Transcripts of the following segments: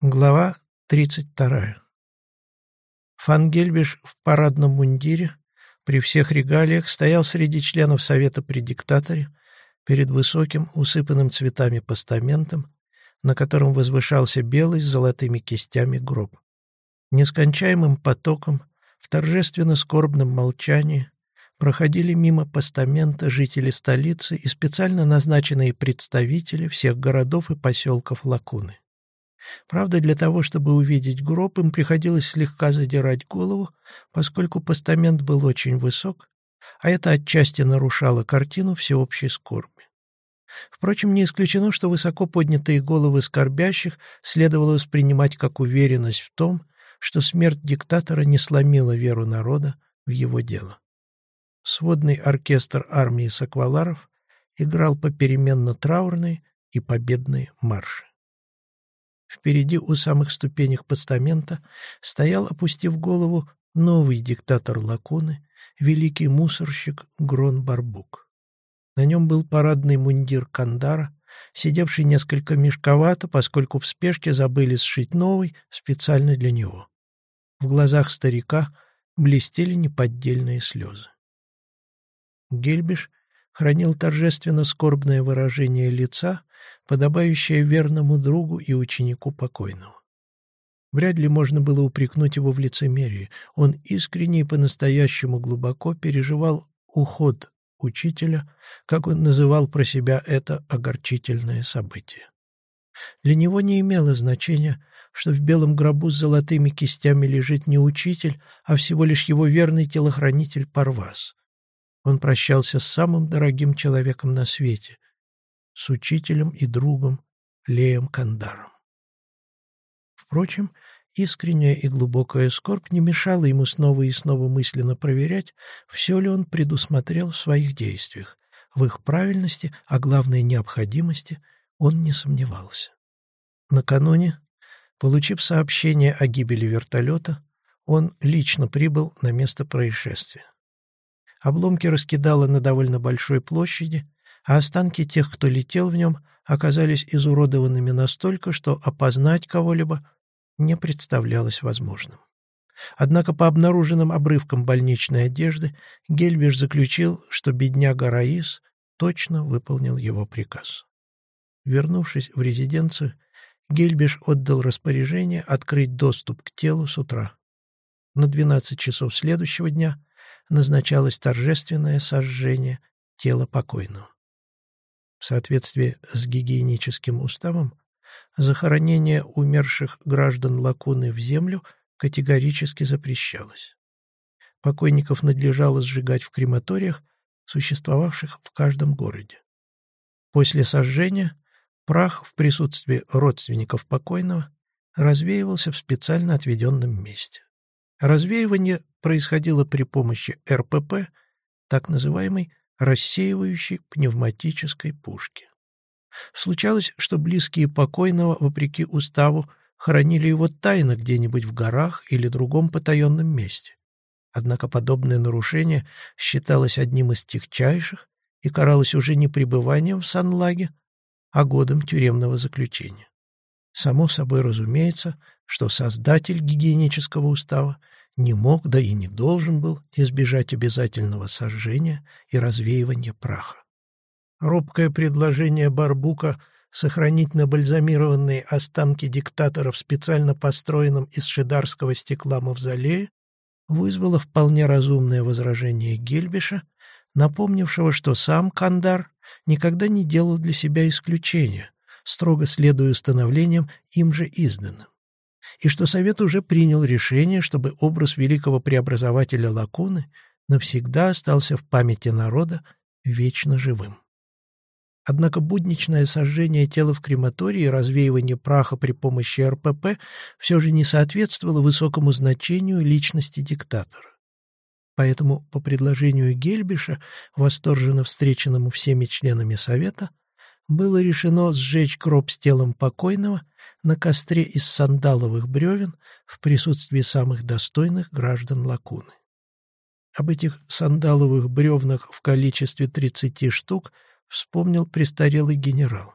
Глава 32. Фангельбиш в парадном мундире при всех регалиях стоял среди членов Совета при диктаторе перед высоким, усыпанным цветами постаментом, на котором возвышался белый с золотыми кистями гроб. Нескончаемым потоком, в торжественно-скорбном молчании, проходили мимо постамента жители столицы и специально назначенные представители всех городов и поселков Лакуны. Правда, для того, чтобы увидеть гроб, им приходилось слегка задирать голову, поскольку постамент был очень высок, а это отчасти нарушало картину всеобщей скорби. Впрочем, не исключено, что высоко поднятые головы скорбящих следовало воспринимать как уверенность в том, что смерть диктатора не сломила веру народа в его дело. Сводный оркестр армии сакваларов играл попеременно траурные и победные марши. Впереди у самых ступенек постамента стоял, опустив голову, новый диктатор Лакуны, великий мусорщик Грон Барбук. На нем был парадный мундир Кандара, сидевший несколько мешковато, поскольку в спешке забыли сшить новый специально для него. В глазах старика блестели неподдельные слезы. Гельбиш хранил торжественно скорбное выражение лица, подобающее верному другу и ученику покойного. Вряд ли можно было упрекнуть его в лицемерии. Он искренне и по-настоящему глубоко переживал уход учителя, как он называл про себя это огорчительное событие. Для него не имело значения, что в белом гробу с золотыми кистями лежит не учитель, а всего лишь его верный телохранитель Парвас. Он прощался с самым дорогим человеком на свете, с учителем и другом Леем Кандаром. Впрочем, искренняя и глубокая скорбь не мешала ему снова и снова мысленно проверять, все ли он предусмотрел в своих действиях. В их правильности, а главной необходимости, он не сомневался. Накануне, получив сообщение о гибели вертолета, он лично прибыл на место происшествия. Обломки раскидало на довольно большой площади, а останки тех, кто летел в нем, оказались изуродованными настолько, что опознать кого-либо не представлялось возможным. Однако по обнаруженным обрывкам больничной одежды Гельбиш заключил, что бедняга Раис точно выполнил его приказ. Вернувшись в резиденцию, Гельбиш отдал распоряжение открыть доступ к телу с утра. На 12 часов следующего дня назначалось торжественное сожжение тела покойного. В соответствии с гигиеническим уставом, захоронение умерших граждан Лакуны в землю категорически запрещалось. Покойников надлежало сжигать в крематориях, существовавших в каждом городе. После сожжения прах в присутствии родственников покойного развеивался в специально отведенном месте. Развеивание происходило при помощи РПП, так называемой рассеивающей пневматической пушки. Случалось, что близкие покойного, вопреки уставу, хоронили его тайно где-нибудь в горах или другом потаенном месте. Однако подобное нарушение считалось одним из тягчайших и каралось уже не пребыванием в Санлаге, а годом тюремного заключения. Само собой разумеется, что создатель гигиенического устава не мог, да и не должен был избежать обязательного сожжения и развеивания праха. Робкое предложение Барбука сохранить набальзамированные останки диктатора в специально построенном из шидарского стекла мавзолее вызвало вполне разумное возражение Гельбиша, напомнившего, что сам Кандар никогда не делал для себя исключения, строго следуя установлениям им же изданным и что Совет уже принял решение, чтобы образ великого преобразователя Лакуны навсегда остался в памяти народа вечно живым. Однако будничное сожжение тела в крематории и развеивание праха при помощи РПП все же не соответствовало высокому значению личности диктатора. Поэтому, по предложению Гельбиша, восторженно встреченному всеми членами Совета, было решено сжечь гроб с телом покойного на костре из сандаловых бревен в присутствии самых достойных граждан Лакуны. Об этих сандаловых бревнах в количестве 30 штук вспомнил престарелый генерал.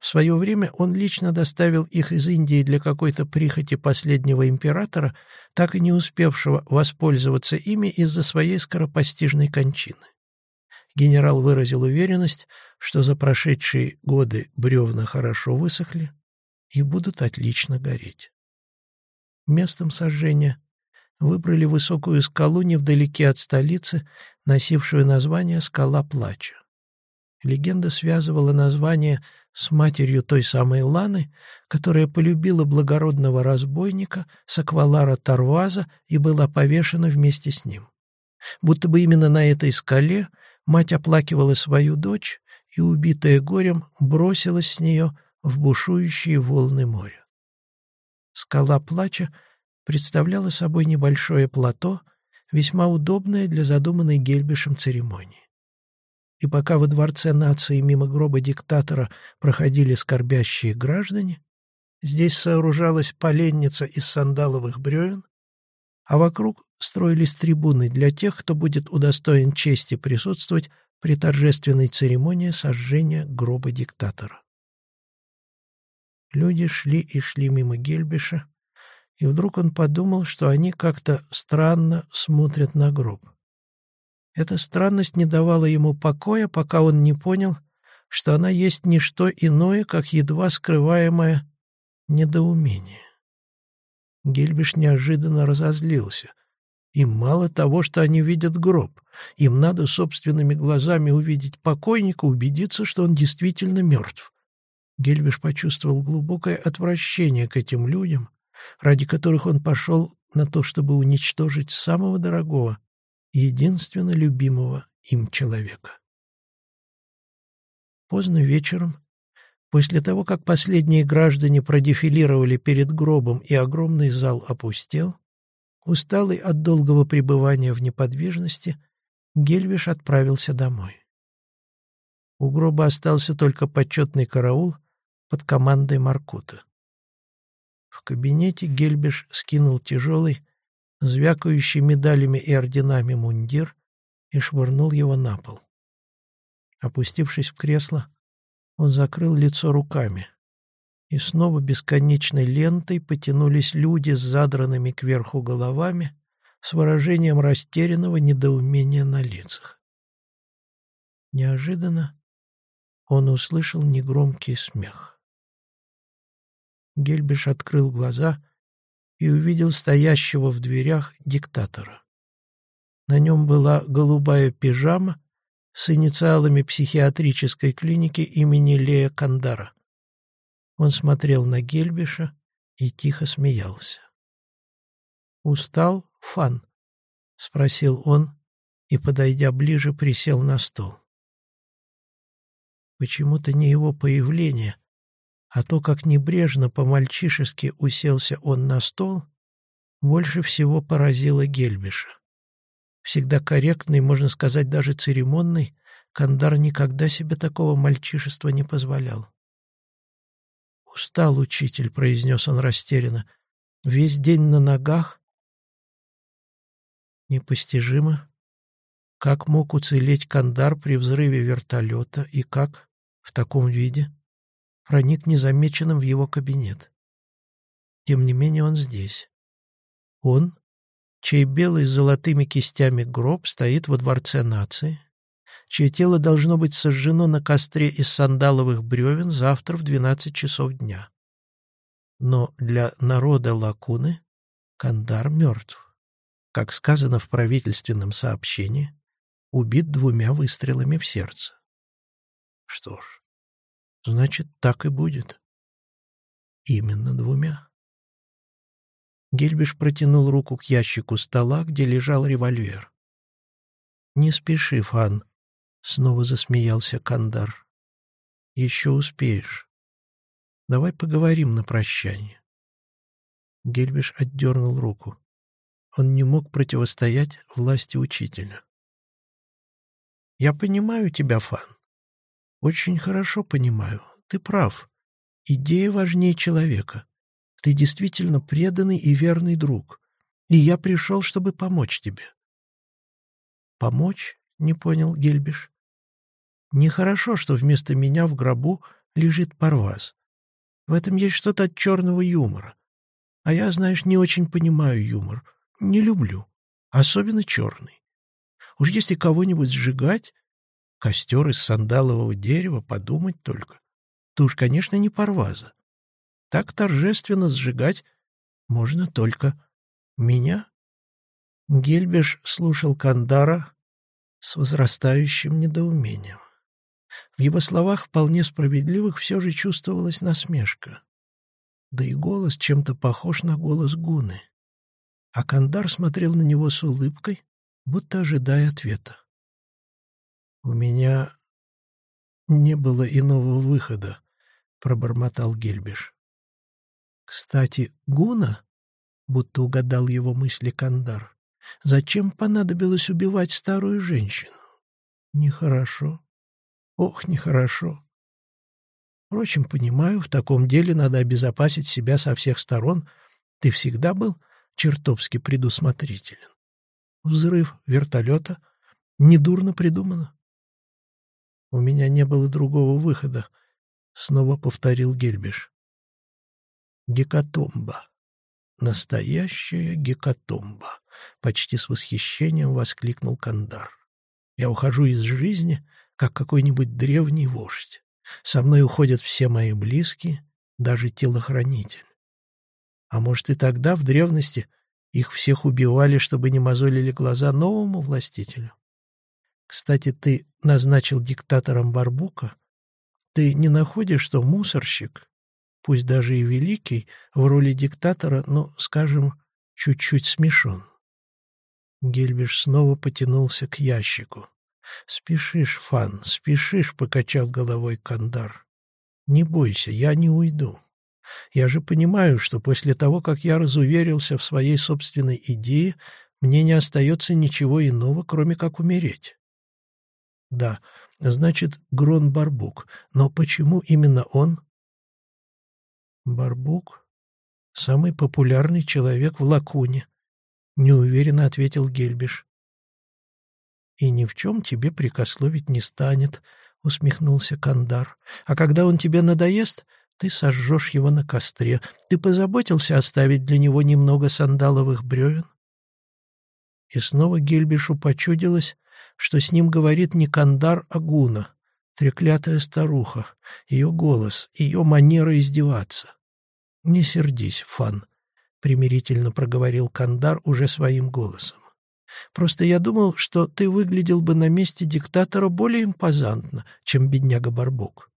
В свое время он лично доставил их из Индии для какой-то прихоти последнего императора, так и не успевшего воспользоваться ими из-за своей скоропостижной кончины. Генерал выразил уверенность, что за прошедшие годы бревна хорошо высохли и будут отлично гореть. Местом сожжения выбрали высокую скалу невдалеке от столицы, носившую название «Скала плача». Легенда связывала название с матерью той самой Ланы, которая полюбила благородного разбойника Саквалара Тарваза и была повешена вместе с ним. Будто бы именно на этой скале мать оплакивала свою дочь и, убитая горем, бросилась с нее в бушующие волны моря. Скала плача представляла собой небольшое плато, весьма удобное для задуманной Гельбишем церемонии. И пока во дворце нации мимо гроба диктатора проходили скорбящие граждане, здесь сооружалась поленница из сандаловых бревен, а вокруг строились трибуны для тех, кто будет удостоен чести присутствовать при торжественной церемонии сожжения гроба диктатора. Люди шли и шли мимо Гельбиша, и вдруг он подумал, что они как-то странно смотрят на гроб. Эта странность не давала ему покоя, пока он не понял, что она есть не что иное, как едва скрываемое недоумение. Гельбиш неожиданно разозлился. Им мало того, что они видят гроб. Им надо собственными глазами увидеть покойника, убедиться, что он действительно мертв. Гельбиш почувствовал глубокое отвращение к этим людям, ради которых он пошел на то, чтобы уничтожить самого дорогого, единственно любимого им человека. Поздно вечером, после того, как последние граждане продефилировали перед гробом и огромный зал опустел, усталый от долгого пребывания в неподвижности, Гельвиш отправился домой. У гроба остался только почетный караул под командой Маркута. В кабинете Гельбиш скинул тяжелый, звякающий медалями и орденами мундир и швырнул его на пол. Опустившись в кресло, он закрыл лицо руками, и снова бесконечной лентой потянулись люди с задранными кверху головами с выражением растерянного недоумения на лицах. Неожиданно он услышал негромкий смех. Гельбиш открыл глаза и увидел стоящего в дверях диктатора. На нем была голубая пижама с инициалами психиатрической клиники имени Лея Кандара. Он смотрел на Гельбиша и тихо смеялся. «Устал, Фан?» — спросил он и, подойдя ближе, присел на стол. Почему-то не его появление, а то, как небрежно по-мальчишески уселся он на стол, больше всего поразило Гельбиша. Всегда корректный, можно сказать, даже церемонный, Кандар никогда себе такого мальчишества не позволял. «Устал, учитель», — произнес он растерянно. «Весь день на ногах?» Непостижимо. Как мог уцелеть Кандар при взрыве вертолета и как в таком виде? проник незамеченным в его кабинет. Тем не менее он здесь. Он, чей белый с золотыми кистями гроб стоит во дворце нации, чье тело должно быть сожжено на костре из сандаловых бревен завтра в 12 часов дня. Но для народа Лакуны Кандар мертв. Как сказано в правительственном сообщении, убит двумя выстрелами в сердце. Что ж, Значит, так и будет. Именно двумя. Гельбиш протянул руку к ящику стола, где лежал револьвер. «Не спеши, Фан», — снова засмеялся Кандар. «Еще успеешь. Давай поговорим на прощание». Гельбиш отдернул руку. Он не мог противостоять власти учителя. «Я понимаю тебя, Фан. «Очень хорошо понимаю. Ты прав. Идея важнее человека. Ты действительно преданный и верный друг. И я пришел, чтобы помочь тебе». «Помочь?» — не понял Гельбиш. «Нехорошо, что вместо меня в гробу лежит парваз. В этом есть что-то от черного юмора. А я, знаешь, не очень понимаю юмор. Не люблю. Особенно черный. Уж если кого-нибудь сжигать, костер из сандалового дерева, подумать только, то уж, конечно, не парваза. Так торжественно сжигать можно только меня. Гельбеш слушал Кандара с возрастающим недоумением. В его словах, вполне справедливых, все же чувствовалась насмешка. Да и голос чем-то похож на голос Гуны. А Кандар смотрел на него с улыбкой, будто ожидая ответа. «У меня не было иного выхода», — пробормотал Гельбиш. «Кстати, Гуна?» — будто угадал его мысли Кандар. Зачем понадобилось убивать старую женщину? Нехорошо. Ох, нехорошо. Впрочем, понимаю, в таком деле надо обезопасить себя со всех сторон. Ты всегда был чертовски предусмотрителен. Взрыв вертолета недурно придумано. У меня не было другого выхода, — снова повторил Гельбиш. Гекатомба. Настоящая гекатомба. — почти с восхищением воскликнул Кандар. «Я ухожу из жизни, как какой-нибудь древний вождь. Со мной уходят все мои близкие, даже телохранитель. А может, и тогда, в древности, их всех убивали, чтобы не мозолили глаза новому властителю? Кстати, ты назначил диктатором Барбука. Ты не находишь, что мусорщик, пусть даже и великий, в роли диктатора, ну, скажем, чуть-чуть смешон? Гельбиш снова потянулся к ящику. «Спешишь, Фан, спешишь», — покачал головой Кандар. «Не бойся, я не уйду. Я же понимаю, что после того, как я разуверился в своей собственной идее, мне не остается ничего иного, кроме как умереть». «Да, значит, Грон Барбук. Но почему именно он?» «Барбук — самый популярный человек в Лакуне», неуверенно ответил Гельбиш. «И ни в чем тебе прикословить не станет», — усмехнулся Кандар. «А когда он тебе надоест, ты сожжешь его на костре. Ты позаботился оставить для него немного сандаловых бревен?» И снова Гельбишу почудилось, что с ним говорит не Кандар, а Гуна, треклятая старуха, ее голос, ее манера издеваться. «Не сердись, Фан», — примирительно проговорил Кандар уже своим голосом. «Просто я думал, что ты выглядел бы на месте диктатора более импозантно, чем бедняга Барбук».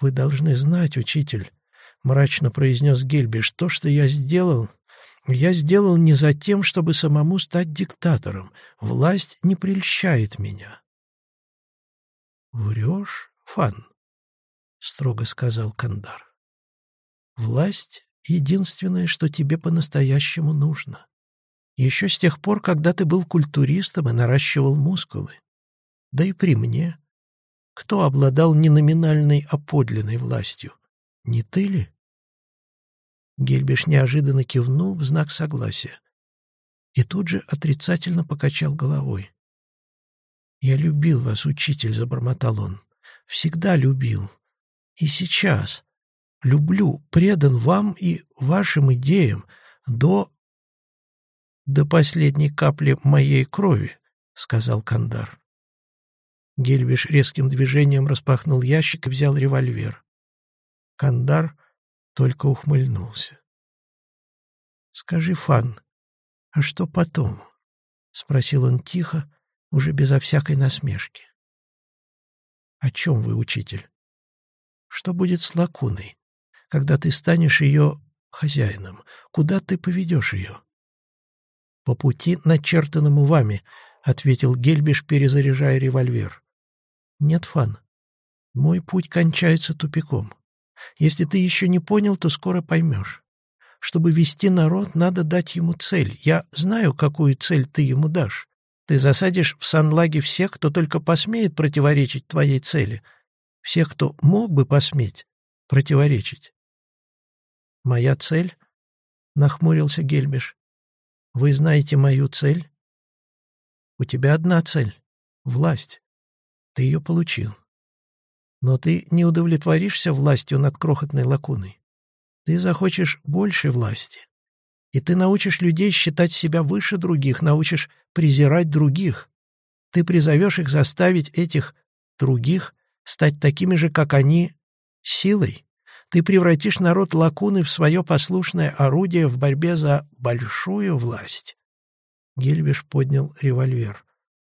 «Вы должны знать, учитель», — мрачно произнес Гельбиш, — «то, что я сделал, я сделал не за тем, чтобы самому стать диктатором. Власть не прельщает меня». «Врешь, Фан?» — строго сказал Кандар. «Власть единственное, что тебе по-настоящему нужно. Еще с тех пор, когда ты был культуристом и наращивал мускулы. Да и при мне. Кто обладал не номинальной, а подлинной властью? Не ты ли? Гельбиш неожиданно кивнул в знак согласия. И тут же отрицательно покачал головой. «Я любил вас, учитель», — забормотал он. «Всегда любил. И сейчас. Люблю, предан вам и вашим идеям до... до последней капли моей крови, — сказал Кандар. Гельвиш резким движением распахнул ящик и взял револьвер. Кандар только ухмыльнулся. «Скажи, Фан, а что потом?» — спросил он тихо, уже безо всякой насмешки. «О чем вы, учитель? Что будет с лакуной? Когда ты станешь ее хозяином? Куда ты поведешь ее?» «По пути, начертанному вами», — ответил Гельбиш, перезаряжая револьвер. «Нет, Фан, мой путь кончается тупиком. Если ты еще не понял, то скоро поймешь. Чтобы вести народ, надо дать ему цель. Я знаю, какую цель ты ему дашь. Ты засадишь в санлаге всех, кто только посмеет противоречить твоей цели. Всех, кто мог бы посметь противоречить. «Моя цель?» — нахмурился Гельбиш. «Вы знаете мою цель?» «У тебя одна цель — власть. Ты ее получил. Но ты не удовлетворишься властью над крохотной лакуной. Ты захочешь большей власти. И ты научишь людей считать себя выше других, научишь презирать других. Ты призовешь их заставить этих других стать такими же, как они, силой. Ты превратишь народ лакуны в свое послушное орудие в борьбе за большую власть. Гельбиш поднял револьвер.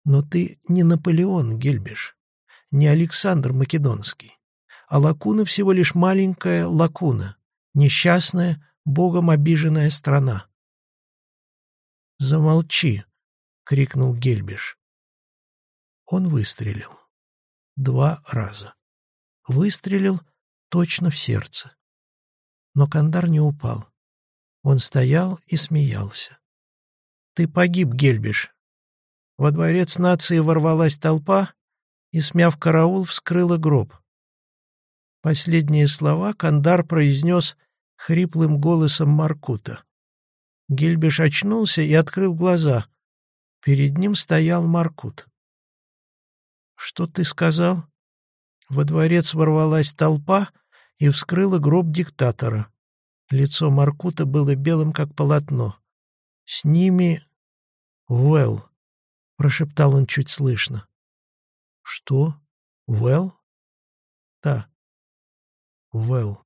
Но ты не Наполеон, Гельбиш, не Александр Македонский. А лакуна всего лишь маленькая лакуна, несчастная, богом обиженная страна. «Замолчи!» — крикнул Гельбиш. Он выстрелил. Два раза. Выстрелил точно в сердце. Но Кандар не упал. Он стоял и смеялся. «Ты погиб, Гельбиш!» Во дворец нации ворвалась толпа и, смяв караул, вскрыла гроб. Последние слова Кандар произнес хриплым голосом Маркута. Гельбиш очнулся и открыл глаза. Перед ним стоял Маркут. «Что ты сказал?» Во дворец ворвалась толпа и вскрыла гроб диктатора. Лицо Маркута было белым, как полотно. С ними... Уэлл, — прошептал он чуть слышно. «Что? Уэлл?» «Да. Уэлл».